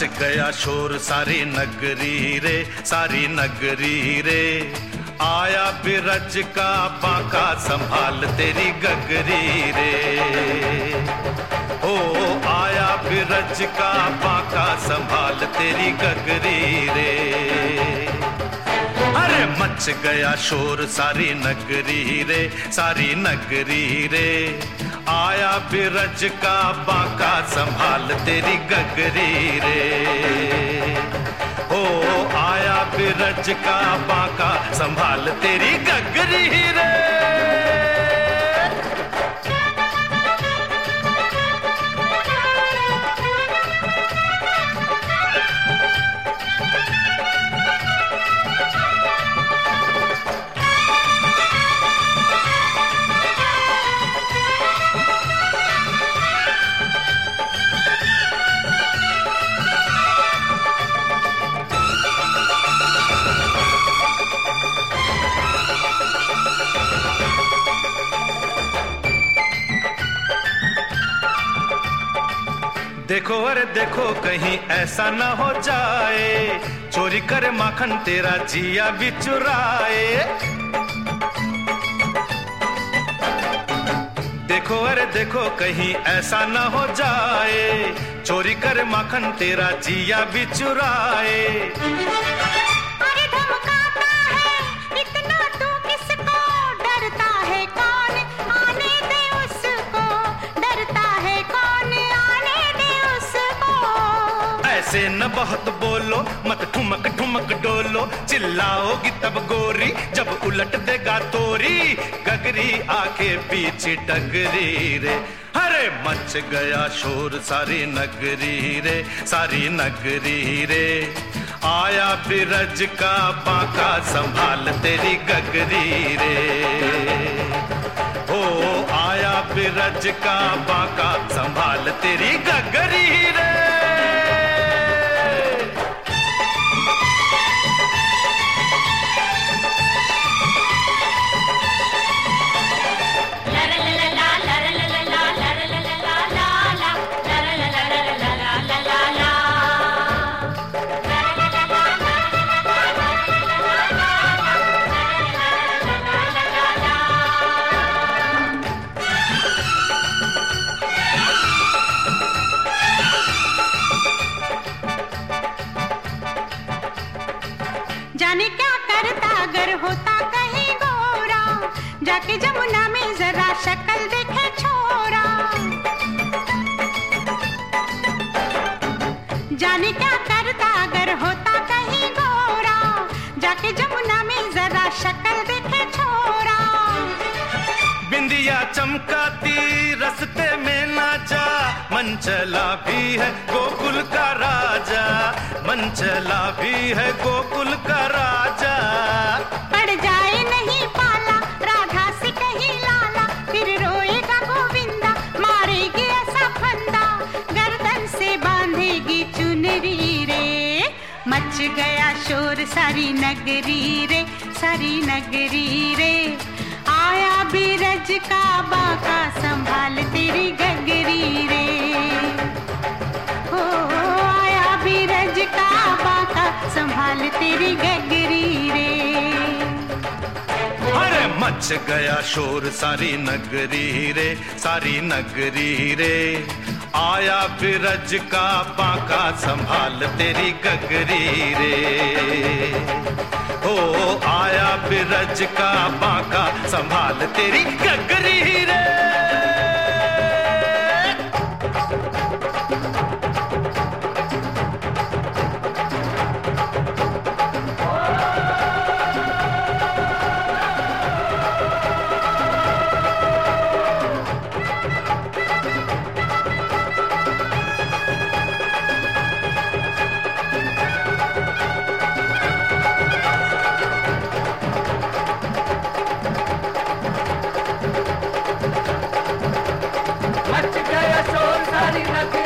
गया शोर सारी नगरी रे, सारी नगरी रे। आया बिरज का बाका संभाल तेरी गगरी रे। ओ आया बिरज का बाका संभाल तेरी गगरी रे। अरे मच गया शोर सारी नगरी रे, सारी नगरी रे। आया बिरज का बाका, संभाल तेरी गगरी रे। ओ, आया बिरज का बाका, संभाल तेरी गगरी रे। देखो अरे देखो, कहीं ऐसा ना हो जाए। चोरी कर माखन तेरा जिया भी चुराए। देखो अरे देखो, कहीं ऐसा ना हो जाए। चोरी करे माखन तेरा जिया भी चुराए। ऐसे न बहुत बोलो, मत ठुमक ठुमक डोलो। चिल्लाओगी तब गोरी, जब उलट देगा तोरी। गगरी आके पीछे डगरी रे। अरे मच गया शोर सारी नगरी रे, सारी नगरी रे। आया बिरज का बाका संभाल तेरी गगरी रे। आया बिरज का बाका संभाल तेरी गगरी रे। जाके जमुना में जरा शक्ल देखे छोरा। जाने क्या करता, अगर होता कहीं गोरा। जाके जमुना में जरा शक्ल देखे छोरा। बिंदिया चमकाती, रस्ते में ना जा मन चला भी है गोकुल का राजा। मन चला भी है गोकुल का राजा। रे। मच गया शोर सारी नगरी रे, सारी नगरी रे। आया बिरज का बाका संभाल तेरी गगरी रे। का बाका संभाल तेरी गगरी रे। अरे मच गया शोर सारी नगरी रे, सारी नगरी रे। आया बिरज का बाका संभाल तेरी गगरी रे। हो, आया बिरज का बाका संभाल तेरी गगरी रे। Hare Krishna.